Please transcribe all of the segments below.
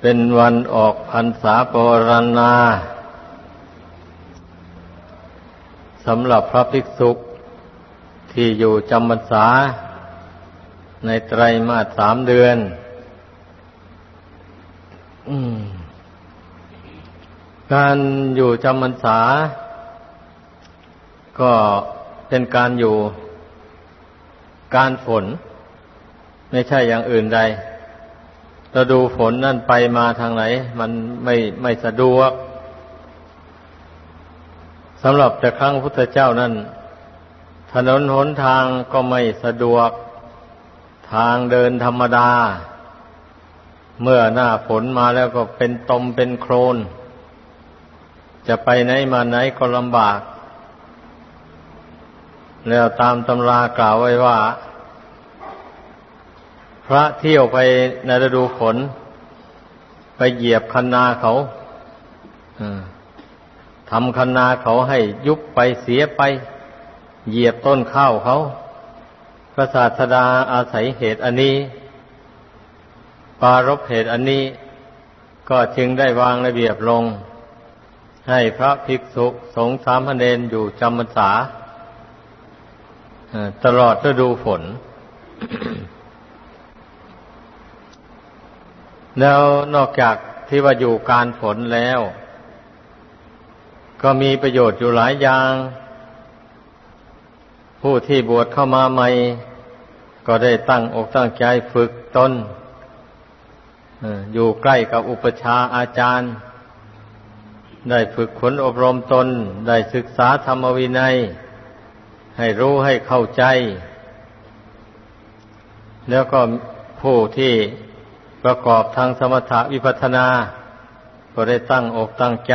เป็นวันออกพรรษาปรณาสำหรับพระภิกษุที่อยู่จำพรรษา ในไตรมาสสามเดือนการอยู่จำพรรษา ก็เป็นการอยู่การฝน ไม่ใช่อย่างอื่นใด เราดูฝนนั่นไปมาทางไหน มันไม่ไม่สะดวกสำหรับแต่ครั้งพุทธเจ้านั้นถนนหนทางก็ไม่สะดวก ทางเดินธรรมดา เมื่อหน้าฝนมาแล้วก็เป็นตมเป็นโครน จะไปไหนมาไหนก็ลำบาก แล้วตามตำรากล่าวไว้ว่า พระเที่ยวไปในฤดูฝนไปเหยียบคันนาเขาทำคันนาเขาให้ยุบไปเสียไป เหยียบต้นข้าวเขา พระศาสดาอาศัยเหตุอันนี้ ปารบเหตุอันนี้ ก็จึงได้วางระเบียบลง ให้พระภิกษุสงฆ์สามพเนนอยู่จำพรรษาตลอดฤดูฝน แล้วนอกจากที่ว่าอยู่การฝนแล้ว ก็มีประโยชน์อยู่หลายอย่าง ผู้ที่บวชเข้ามาใหม่ ก็ได้ตั้งอกตั้งใจฝึกตนอยู่ใกล้กับอุปชาอาจารย์ ได้ฝึกขนอบรมตน ได้ศึกษาธรรมวินัย ให้รู้ให้เข้าใจ แล้วก็ผู้ที่ ประกอบทางสมถะวิปัสนา ก็ได้ตั้งอกตั้งใจ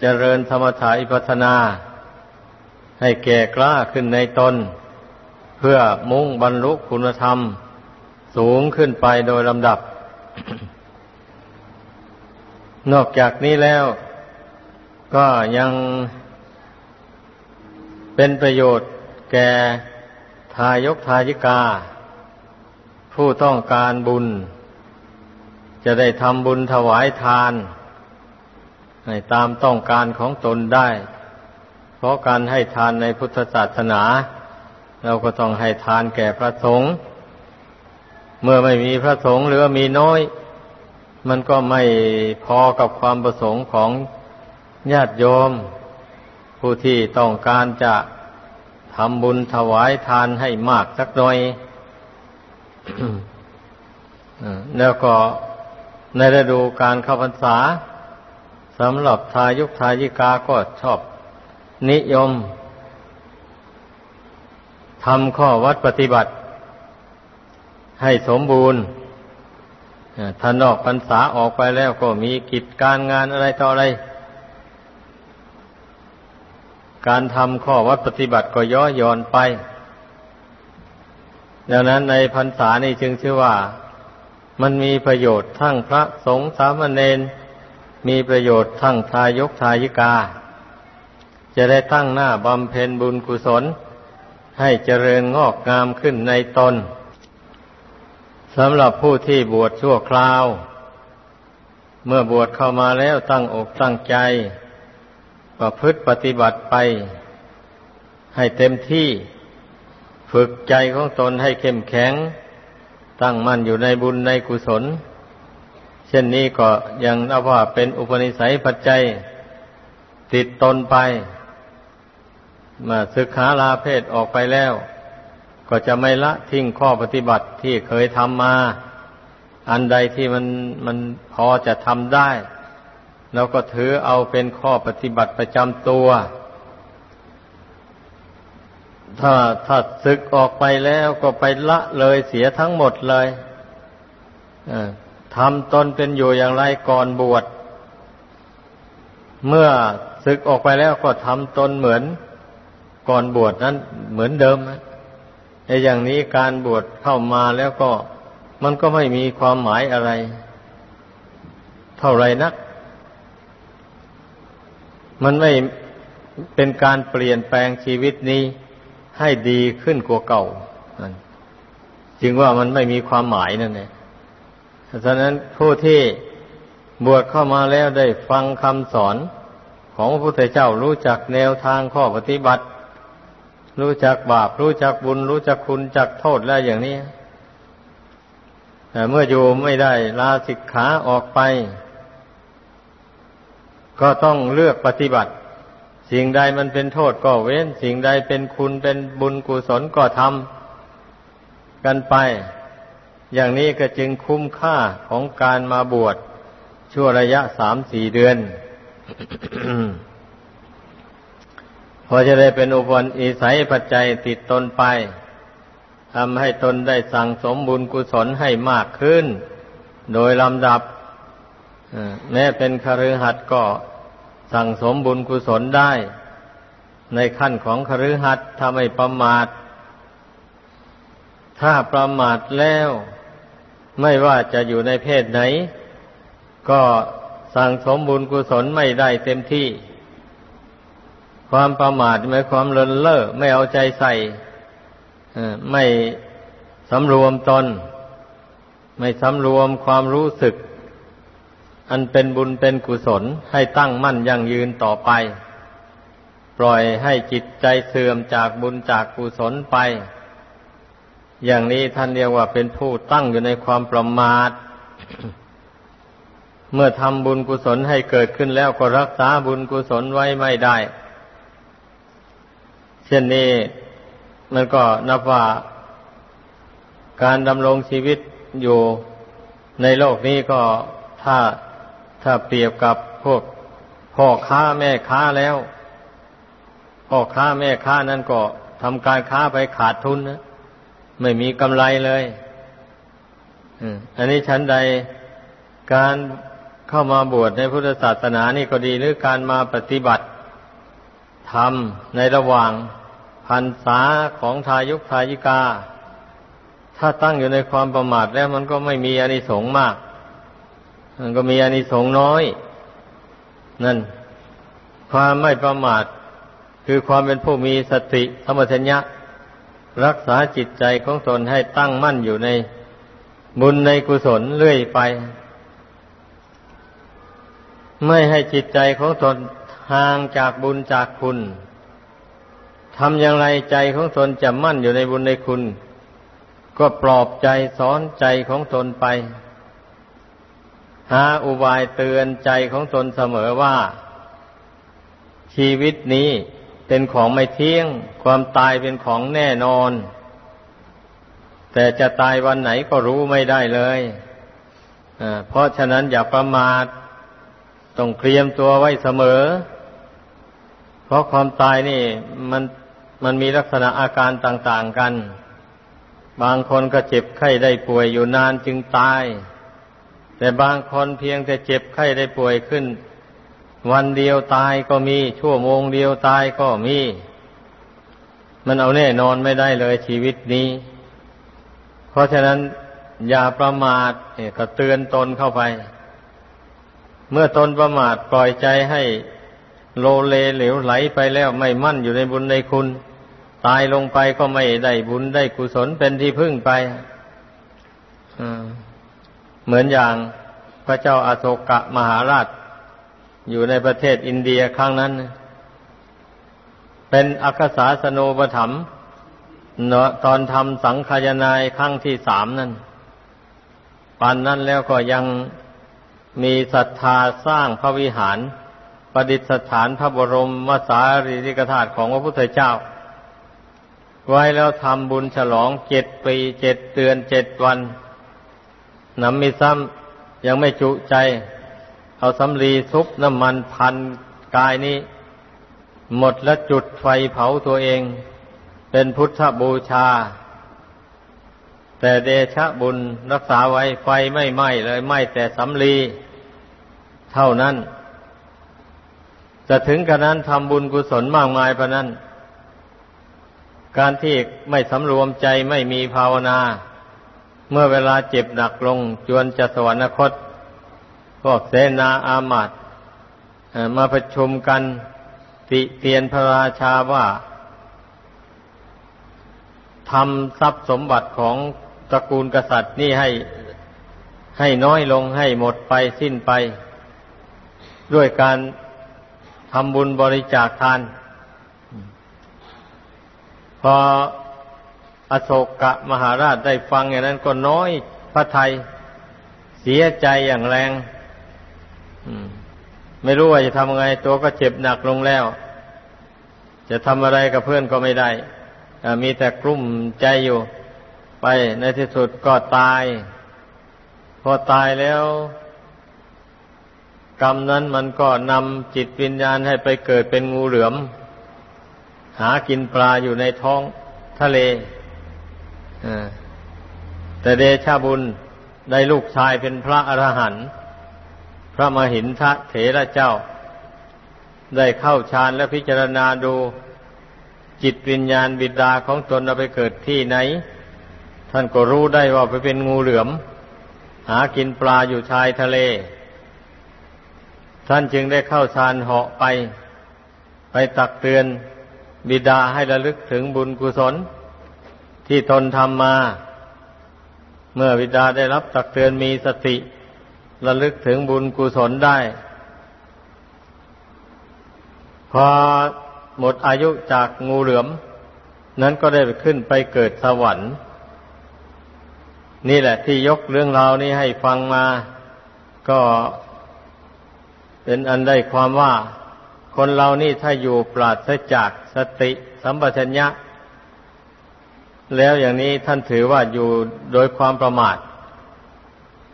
เจริญสมถะวิปัสนา ให้แก่กล้าขึ้นในตน เพื่อมุ่งบรรลุคุณธรรม สูงขึ้นไปโดยลำดับ นอกจากนี้แล้ว ก็ยังเป็นประโยชน์แก่ทายกทายิกา ผู้ต้องการบุญ จะได้ทำบุญถวายทาน ให้ตามต้องการของตนได้ เพราะการให้ทานในพุทธศาสนา เราก็ต้องให้ทานแก่พระสงฆ์เมื่อไม่มีพระสงฆ์หรือมีน้อย มันก็ไม่พอกับความประสงค์ของญาติโยม ผู้ที่ต้องการจะทำบุญถวายทานให้มากสักหน่อยแล้วก็ ในฤดูการเข้าพรรษาสำหรับทายุกทายิกาก็ชอบ นิยมทำข้อวัดปฏิบัติ ให้สมบูรณ์ถ้านอกพรรษาออกไปแล้วก็มีกิจการงานอะไรต่ออะไร การทำข้อวัดปฏิบัติก็ย่อหย่อนไป ดังนั้นในพรรษานี้จึงชื่อว่า มันมีประโยชน์ทั้งพระสงฆ์สามเณรมีประโยชน์ทั้งทายกทายิกา จะได้ตั้งหน้าบำเพ็ญบุญกุศล ให้เจริญงอกงามขึ้นในตนสำหรับผู้ที่บวชชั่วคราว เมื่อบวชเข้ามาแล้วตั้งอกตั้งใจ ประพฤติปฏิบัติไป ให้เต็มที่ ฝึกใจของตนให้เข้มแข็ง ตั้งมั่นอยู่ในบุญในกุศล เช่นนี้ก็ยังนับว่าเป็นอุปนิสัยปัจจัยติดตนไป มาศึกษาลาเพศออกไปแล้ว ก็จะไม่ละทิ้งข้อปฏิบัติที่เคยทำมา อันใดที่มันมันพอจะทำได้ แล้วก็ถือเอาเป็นข้อปฏิบัติประจำตัว ถ้าถ้าศึกออกไปแล้วก็ไปละเลยเสียทั้งหมดเลยทำตนเป็นอยู่อย่างไรก่อนบวช เมื่อศึกออกไปแล้วก็ทำตนเหมือน ก่อนบวชนั้นเหมือนเดิมไอ้อย่างนี้การบวชเข้ามาแล้วก็มันก็ไม่มีความหมายอะไร เท่าไรนัก มันไม่เป็นการเปลี่ยนแปลงชีวิตนี้ ให้ดีขึ้นกว่าเก่าจึงว่ามันไม่มีความหมายนั่นเองฉะนั้นผู้ที่บวชเข้ามาแล้วได้ฟังคำสอนของพระพุทธเจ้ารู้จักแนวทางข้อปฏิบัติ รู้จักบาป รู้จักบุญ รู้จักคุณจักโทษแล้วอย่างนี้แต่เมื่ออยู่ไม่ได้ลาสิกขาออกไป ก็ต้องเลือกปฏิบัติ สิ่งใดมันเป็นโทษก็เว้น สิ่งใดเป็นคุณเป็นบุญกุศลก็ทำกันไป อย่างนี้ก็จึงคุ้มค่าของการมาบวชชั่วระยะสามสี่เดือนพอจะได้เป็นอุปนิสัยปัจจัยติดตนไปทำให้ตนได้สั่งสมบุญกุศลให้มากขึ้น โดยลำดับแม้เป็นคฤหัสถ์ก็ สั่งสมบุญกุศลได้ ในขั้นของคฤหัสถ์ถ้าไม่ประมาท ถ้าประมาทแล้ว ไม่ว่าจะอยู่ในเพศไหน ก็สั่งสมบุญกุศลไม่ได้เต็มที่ ความประมาทหมายความเลินเล่อไม่เอาใจใส่ไม่สำรวมตน ไม่สำรวมความรู้สึก อันเป็นบุญเป็นกุศลให้ตั้งมั่นยั่งยืนต่อไป ปล่อยให้จิตใจเสื่อมจากบุญจากกุศลไป อย่างนี้ท่านเรียกว่าเป็นผู้ตั้งอยู่ในความประมาท เมื่อทำบุญกุศลให้เกิดขึ้นแล้วก็รักษาบุญกุศลไว้ไม่ได้ เช่นนี้มันก็นับว่าการดำรงชีวิตอยู่ในโลกนี้ก็ถ้า ถ้าเปรียบกับพวกพ่อค้าแม่ค้าแล้ว พ่อค้าแม่ค้านั้นก็ทำการค้าไปขาดทุนนะไม่มีกำไรเลยอันนี้ชั้นใดการเข้ามาบวชในพุทธศาสนานี่ก็ดีหรือการมาปฏิบัติทำในระหว่างพันษาของทายุคทายิกา ถ้าตั้งอยู่ในความประมาทแล้วมันก็ไม่มีอานิสงส์มาก มันก็มีอานิสงส์น้อย นั่น ความไม่ประมาท คือความเป็นผู้มีสติสมัชัญญะ รักษาจิตใจของตนให้ตั้งมั่นอยู่ในบุญในกุศลเรื่อยไป ไม่ให้จิตใจของตนห่างจากบุญจากคุณทำอย่างไรใจของตนจะมั่นอยู่ในบุญในคุณ ก็ปลอบใจสอนใจของตนไป หาอุบายเตือนใจของตนเสมอว่า ชีวิตนี้เป็นของไม่เที่ยง ความตายเป็นของแน่นอน แต่จะตายวันไหนก็รู้ไม่ได้เลยเพราะฉะนั้นอย่าประมาทต้องเตรียมตัวไว้เสมอ เพราะความตายนี่มันมันมีลักษณะอาการต่าง ๆกัน บางคนก็เจ็บไข้ได้ป่วยอยู่นานจึงตาย แต่บางคนเพียงแต่เจ็บไข้ได้ป่วยขึ้น วันเดียวตายก็มี ชั่วโมงเดียวตายก็มี มันเอาแน่นอนไม่ได้เลยชีวิตนี้ เพราะฉะนั้นอย่าประมาทก็เตือนตนเข้าไป เมื่อตนประมาทปล่อยใจให้โลเลเหลวไหลไปแล้วไม่มั่นอยู่ในบุญในคุณ ตายลงไปก็ไม่ได้บุญได้กุศลเป็นที่พึ่งไป เหมือนอย่างพระเจ้าอาโศกะมหาราช อยู่ในประเทศอินเดียครั้งนั้น เป็นอักษาสโนปถัมเนาะตอนทำสังขยานายครั้งที่สามนั่นปานนั้นแล้วก็ยังมีศรัทธาสร้างพระวิหาร ประดิษฐานพระบรมวสารีริกธาตุของพระพุทธเจ้า ไว้แล้วทำบุญฉลองเจ็ดปีเจ็ดเดือนเจ็ดวัน น้ำมีซ้ำยังไม่จุใจ เอาสำลีซุปน้ำมันพันกายนี้ หมดแล้วจุดไฟเผาตัวเอง เป็นพุทธบูชา แต่เดชะบุญรักษาไว้ไฟไม่ไหม้เลยไหม้แต่สำลีเท่านั้น จะถึงกระนั้นทำบุญกุศลมากมายพะนั้น การที่ไม่สำรวมใจไม่มีภาวนา เมื่อเวลาเจ็บหนักลง จวนจะสวรรคต พวกเสนาอามาตมาประชุมกัน ติเตียนพระราชาว่าทำทรัพย์สมบัติของตระกูลกษัตริย์นี่ให้ให้น้อยลงให้หมดไปสิ้นไป ด้วยการทำบุญบริจาคทาน พอ อโศกะมหาราชได้ฟังอย่างนั้นก็น้อยพระไทยเสียใจอย่างแรงไม่รู้ว่าจะทำไง ตัวก็เจ็บหนักลงแล้ว จะทำอะไรกับเพื่อนก็ไม่ได้มีแต่กลุ้มใจอยู่ ไปในที่สุดก็ตาย พอตายแล้ว กรรมนั้นมันก็นำจิตวิญญาณให้ไปเกิดเป็นงูเหลือม หากินปลาอยู่ในท้องทะเล แต่เดชาบุญได้ลูกชายเป็นพระอรหันต์พระมหินทะเถระเจ้า ได้เข้าฌานและพิจารณาดูจิตวิญญาณบิดาของตนเอาไปเกิดที่ไหน ท่านก็รู้ได้ว่าไปเป็นงูเหลือม หากินปลาอยู่ชายทะเล ท่านจึงได้เข้าฌานเหาะไป ไปตักเตือนบิดาให้ระลึกถึงบุญกุศล ที่ตนทำมา เมื่อบิดาได้รับตักเตือนมีสติระลึกถึงบุญกุศลได้ พอหมดอายุจากงูเหลือม นั้นก็ได้ไปขึ้นไปเกิดสวรรค์ นี่แหละที่ยกเรื่องราวนี้ให้ฟังมา ก็เป็นอันได้ความว่า คนเรานี่ถ้าอยู่ปราศจากสติ สัมปชัญญะ แล้วอย่างนี้ท่านถือว่าอยู่โดยความประมาท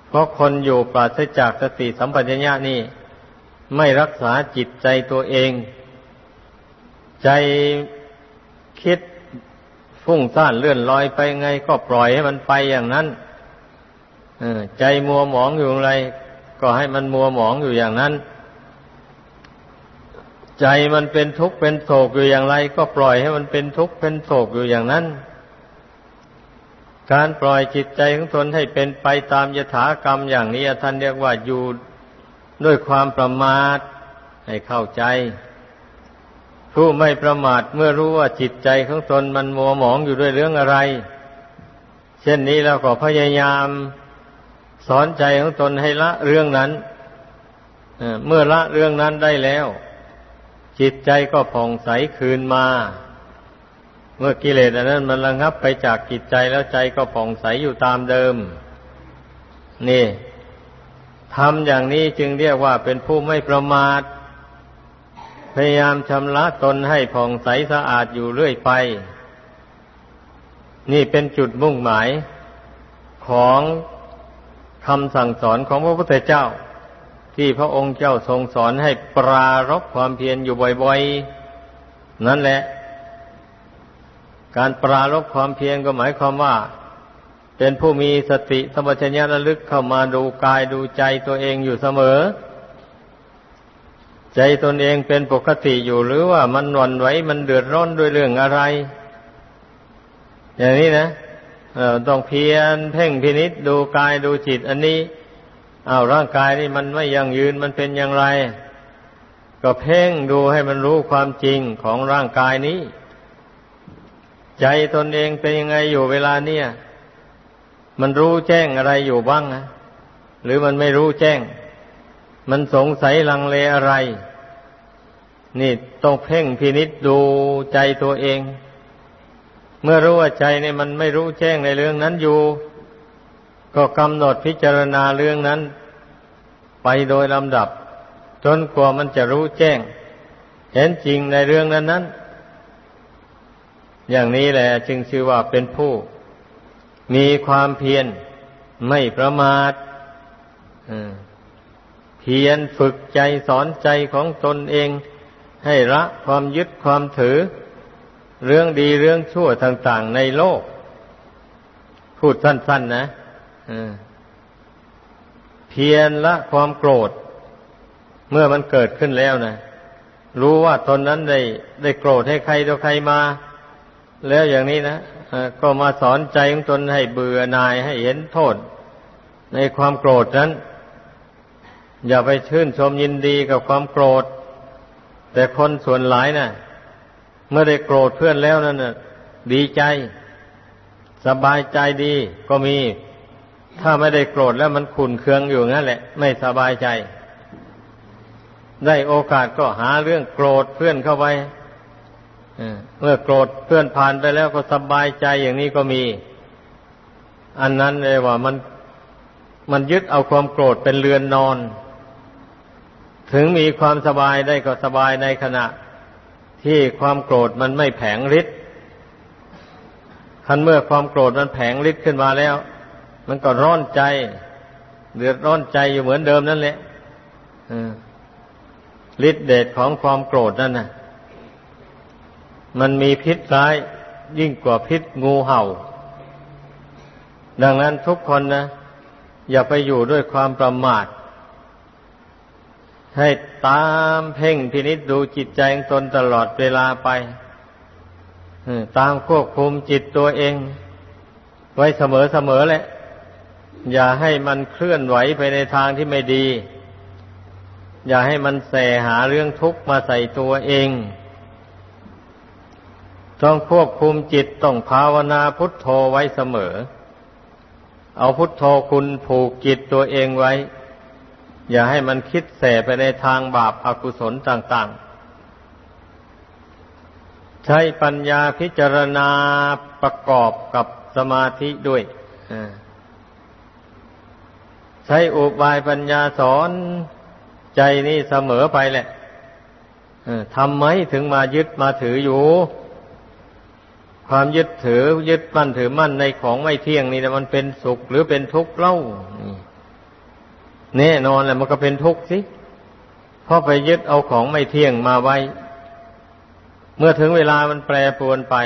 เพราะคนอยู่ปราศจากสติสัมปชัญญะนี่ ไม่รักษาจิตใจตัวเอง ใจคิดฟุ้งซ่านเลื่อนลอยไปไงก็ปล่อยให้มันไปอย่างนั้นใจมัวหมองอยู่อะไร ก็ให้มันมัวหมองอยู่อย่างนั้น ใจมันเป็นทุกข์เป็นโศกอยู่อย่างไร ก็ปล่อยให้มันเป็นทุกข์เป็นโศกอยู่อย่างนั้น การปล่อยจิตใจของตนให้เป็นไปตามยถากรรมอย่างนี้ท่านเรียกว่าอยู่ด้วยความประมาทให้เข้าใจ ผู้ไม่ประมาทเมื่อรู้ว่าจิตใจของตนมันมัวหมองอยู่ด้วยเรื่องอะไร เช่นนี้เราก็พยายามสอนใจของตนให้ละเรื่องนั้นเมื่อละเรื่องนั้นได้แล้ว จิตใจก็ผ่องใสคืนมา เมื่อกิเลสอันนั้นมันระงับไปจากจิตใจแล้วใจก็ผ่องใสอยู่ตามเดิม นี่ทำอย่างนี้จึงเรียกว่าเป็นผู้ไม่ประมาท พยายามชำระตนให้ผ่องใสสะอาดอยู่เรื่อยไป นี่เป็นจุดมุ่งหมายของคำสั่งสอนของพระพุทธเจ้า ที่พระองค์เจ้าทรงสอนให้ปรารบความเพียรอยู่บ่อย ๆ นั่นแหละ การปราลบความเพียรก็หมายความว่า เป็นผู้มีสติสมัชัญญะระลึกเข้ามาดูกายดูใจตัวเองอยู่เสมอ ใจตนเองเป็นปกติอยู่หรือว่ามันหวนไหวมันเดือดร้อนด้วยเรื่องอะไร อย่างนี้นะต้องเพียรเพ่งพินิษดูกายดูจิต อันนี้อา้าวร่างกายนี่มันไม่ยั่งยืนมันเป็นอย่างไร ก็เพ่งดูให้มันรู้ความจริงของร่างกายนี้ ใจตนเองเป็นยังไงอยู่เวลาเนี่ย มันรู้แจ้งอะไรอยู่บ้างนะหรือมันไม่รู้แจ้ง มันสงสัยลังเลอะไร นี่ต้องเพ่งพินิษดูใจตัวเอง เมื่อรู้ว่าใจเนี่ยมันไม่รู้แจ้งในเรื่องนั้นอยู่ ก็กำหนดพิจารณาเรื่องนั้น ไปโดยลำดับ จนกว่ามันจะรู้แจ้ง เห็นจริงในเรื่องนั้นนั้น อย่างนี้แหละจึงชื่อว่าเป็นผู้ มีความเพียรไม่ประมาทเพียรฝึกใจสอนใจของตนเอง ให้ละความยึดความถือ เรื่องดีเรื่องชั่วต่างๆในโลก พูดสั้น ๆ นะเพียรละความโกรธ เมื่อมันเกิดขึ้นแล้วนะรู้ว่าตนนั้นได้ได้โกรธให้ใครต่อใครมา แล้วอย่างนี้นะก็มาสอนใจของตนให้เบื่อหน่ายให้เห็นโทษ ในความโกรธนั้น อย่าไปชื่นชมยินดีกับความโกรธ แต่คนส่วนหลายนะ่ะ เมื่อได้โกรธเพื่อนแล้วนั่นน่ะดีใจ สบายใจดีก็มี ถ้าไม่ได้โกรธแล้วมันขุนเคืองอยู่งั้นแหละ ไม่สบายใจ ได้โอกาสก็หาเรื่องโกรธเพื่อนเข้าไป เมื่อโกรธเพื่อนผ่านไปแล้วก็สบายใจอย่างนี้ก็มี อันนั้นเลยว่ามันมันยึดเอาความโกรธเป็นเรือนนอน ถึงมีความสบายได้ก็สบายในขณะ ที่ความโกรธมันไม่แผงฤทธิ์คันเมื่อความโกรธมันแผงฤทธิ์ขึ้นมาแล้ว มันก็ร้อนใจเดือดร้อนใจอยู่เหมือนเดิมนั่นแหละฤทธิ์เดชของความโกรธนั่นนะ มันมีพิษร้ายยิ่งกว่าพิษงูเห่า ดังนั้นทุกคนนะ อย่าไปอยู่ด้วยความประมาท ให้ตามเพ่งพินิษดูจิตใจของตนตลอดเวลาไปตามควบคุมจิตตัวเอง ไว้เสมอเสมอแหละ อย่าให้มันเคลื่อนไหวไปในทางที่ไม่ดี อย่าให้มันแสหาเรื่องทุกข์มาใส่ตัวเอง ต้องควบคุมจิตต้องภาวนาพุทโธไว้เสมอ เอาพุทโธคุณผูกจิตตัวเองไว้ อย่าให้มันคิดแสไปในทางบาปอากุศลต่าง ๆ ใช้ปัญญาพิจารณาประกอบกับสมาธิด้วยใช้อุบายปัญญาสอนใจนี่เสมอไปแหละทำไมถึงมายึดมาถืออยู่ ความยึดถือยึดมั่นถือมั่นในของไม่เที่ยงนี่นะมันเป็นสุขหรือเป็นทุกข์เล่าแน่นอนแหละมันก็เป็นทุกข์สิเพราะไปยึดเอาของไม่เที่ยงมาไว้ เมื่อถึงเวลามันแปรปรวนไป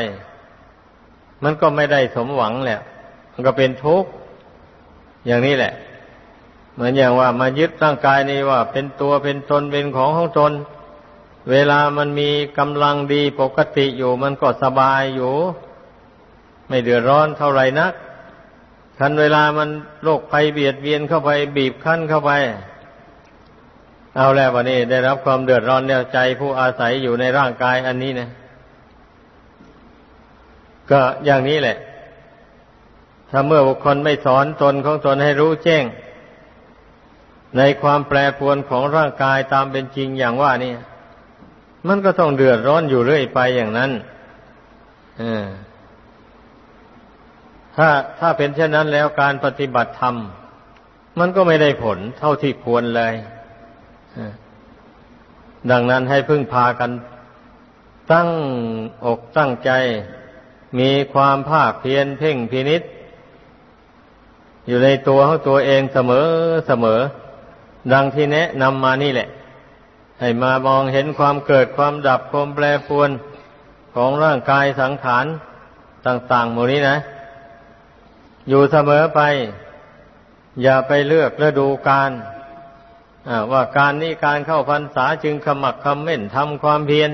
มันก็ไม่ได้สมหวังแหละมันก็เป็นทุกข์อย่างนี้แหละ เหมือนอย่างว่ามายึดร่างกายนี้ว่า เป็นตัวเป็นตนเป็นของของตน เวลามันมีกำลังดีปกติอยู่มันก็สบายอยู่ ไม่เดือดร้อนเท่าไหร่นักคันเวลามันโรคภัยเบียดเบียนเข้าไปบีบคั้นเข้าไป เอาแล้ววันนี้ได้รับความเดือดร้อนเนี่ยใจผู้อาศัยอยู่ในร่างกายอันนี้นะก็อย่างนี้แหละ ถ้าเมื่อบุคคลไม่สอนตนของตนให้รู้แจ้ง ในความแปรปรวนของร่างกายตามเป็นจริงอย่างว่านี่ มันก็ต้องเดือดร้อนอยู่เรื่อยไปอย่างนั้นถ้าถ้าเป็นเช่นนั้นแล้วการปฏิบัติธรรม มันก็ไม่ได้ผลเท่าที่ควรเลยดังนั้นให้พึ่งพากัน ตั้งอกตั้งใจ มีความภาคเพียรเพ่งพินิษอยู่ในตัวของตัวเองเสมอเสมอ ดังที่แนะนำมานี่แหละ ให้มามองเห็นความเกิดความดับความแปรปรวนของร่างกายสังขารต่างๆหมดนี้นะ อยู่เสมอไป อย่าไปเลือกฤดูการว่าการนี้การเข้าพรรษาจึงขมักคำเม่นทำความเพียร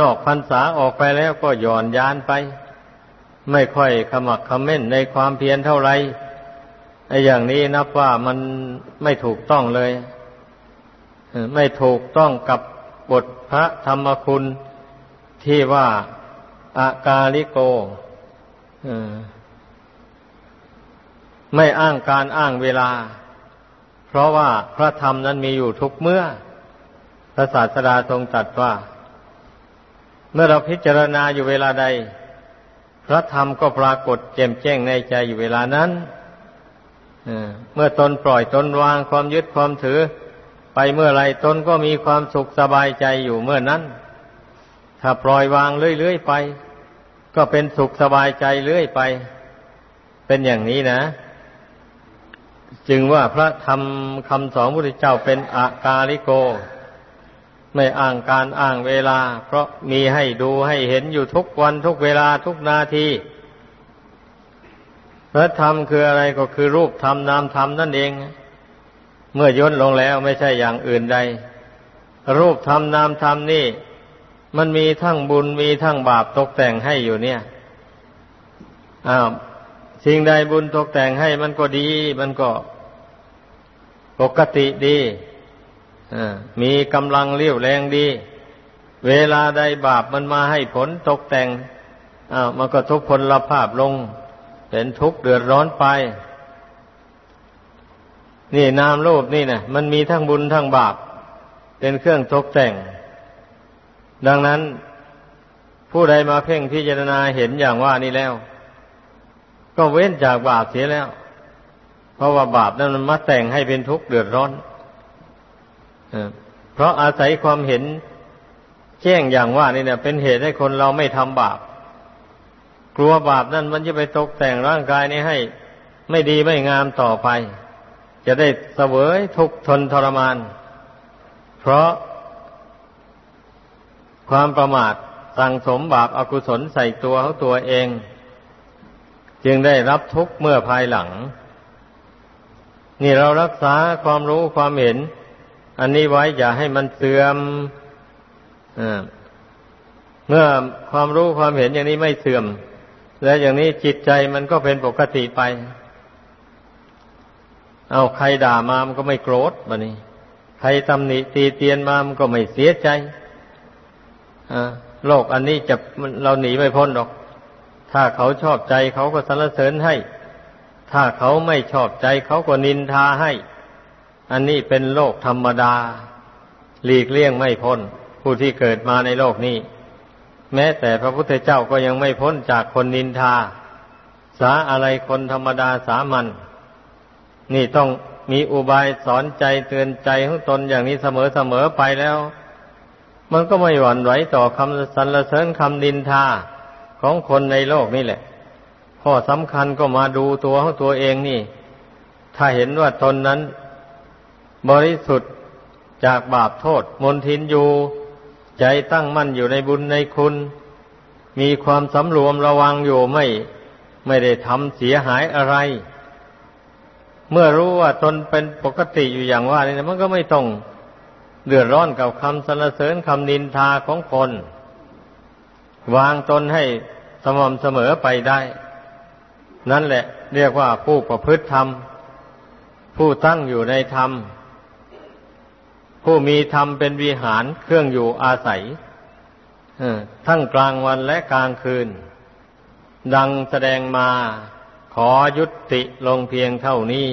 นอกพรรษาออกไปแล้วก็หย่อนยานไป ไม่ค่อยขมักคำเม่นในความเพียรเท่าไหร่ไอ้อย่างนี้นับว่ามันไม่ถูกต้องเลย ไม่ถูกต้องกับบทพระธรรมคุณที่ว่าอากาลิโกไม่อ้างการอ้างเวลา เพราะว่าพระธรรมนั้นมีอยู่ทุกเมื่อ พระศาสดาทรงตรัสว่า เมื่อเราพิจารณาอยู่เวลาใด พระธรรมก็ปรากฏแจ่มแจ้งในใจอยู่เวลานั้นเมื่อตนปล่อยตนวางความยึดความถือ ไปเมื่อไรตนก็มีความสุขสบายใจอยู่เมื่อนั้น ถ้าปล่อยวางเรื่อยๆไป ก็เป็นสุขสบายใจเรื่อยไป เป็นอย่างนี้นะ จึงว่าพระธรรมคำสอนพระพุทธเจ้าเป็นอากาลิโก ไม่อ้างการอ้างเวลา เพราะมีให้ดูให้เห็นอยู่ทุกวันทุกเวลาทุกนาทีพระธรรมคืออะไรก็คือรูปธรรมนามธรรมนั่นเอง เมื่อย่นลงแล้วไม่ใช่อย่างอื่นใด รูปธรรมนามธรรมนี่ มันมีทั้งบุญมีทั้งบาปตกแต่งให้อยู่เนี่ยอ้าวสิ่งใดบุญตกแต่งให้มันก็ดี มันก็ปกติดีมีกำลังเลี้ยวแรงดี เวลาใดบาปมันมาให้ผลตกแต่งอ้าวมันก็ทุกพลภาพลง เป็นทุกข์เดือดร้อนไป นี่นามรูปนี่นะมันมีทั้งบุญทั้งบาป เป็นเครื่องตกแต่ง ดังนั้น ผู้ใดมาเพ่งพิจารณาเห็นอย่างว่านี่แล้ว ก็เว้นจากบาปเสียแล้ว เพราะว่าบาปนั้นมันมาแต่งให้เป็นทุกข์เดือดร้อนเพราะอาศัยความเห็นแจ้งอย่างว่านี่เนี่ยเป็นเหตุให้คนเราไม่ทำบาป กลัวบาปนั่นมันจะไปตกแต่งร่างกายนี้ให้ ไม่ดีไม่งามต่อไป จะได้เสวยทุกทนทรมาน เพราะความประมาทสั่งสมบาปอากุศลใส่ตัวเขาตัวเอง จึงได้รับทุกข์เมื่อภายหลัง นี่เรารักษาความรู้ความเห็น อันนี้ไว้อย่าให้มันเสื่อมเมื่อความรู้ความเห็นอย่างนี้ไม่เสื่อม และอย่างนี้จิตใจมันก็เป็นปกติไป เอาใครด่ามามันก็ไม่โกรธบะนี้ ใครตำหนิตีเตียนมามันก็ไม่เสียใจโลกอันนี้จะเราหนีไม่พ้นหรอก ถ้าเขาชอบใจเขาก็สรรเสริญให้ ถ้าเขาไม่ชอบใจเขาก็นินทาให้ อันนี้เป็นโลกธรรมดา หลีกเลี่ยงไม่พ้น ผู้ที่เกิดมาในโลกนี้ แม้แต่พระพุทธเจ้าก็ยังไม่พ้นจากคนนินทา สาอะไรคนธรรมดาสามัญ นี่ต้องมีอุบายสอนใจเตือนใจของตนอย่างนี้เสมอเสมอไปแล้ว มันก็ไม่หวั่นไหวต่อคำสรรเสริญคำนินทาของคนในโลกนี่แหละ ข้อสำคัญก็มาดูตัวของตัวเองนี่ ถ้าเห็นว่าตนนั้น บริสุทธิ์จากบาปโทษ มนทินอยู่ ใจตั้งมั่นอยู่ในบุญในคุณ มีความสำรวมระวังอยู่ไม่ ไม่ได้ทำเสียหายอะไร เมื่อรู้ว่าตนเป็นปกติอยู่อย่างว่านี่มันก็ไม่ต้องเดือดร้อนกับคำสรรเสริญคำนินทาของคน วางตนให้สม่ำเสมอไปได้ นั่นแหละ เรียกว่าผู้ประพฤติธรรม ผู้ตั้งอยู่ในธรรม ผู้มีธรรมเป็นวิหารเครื่องอยู่อาศัยทั้งกลางวันและกลางคืน ดังแสดงมา ขอยุติลงเพียงเท่านี้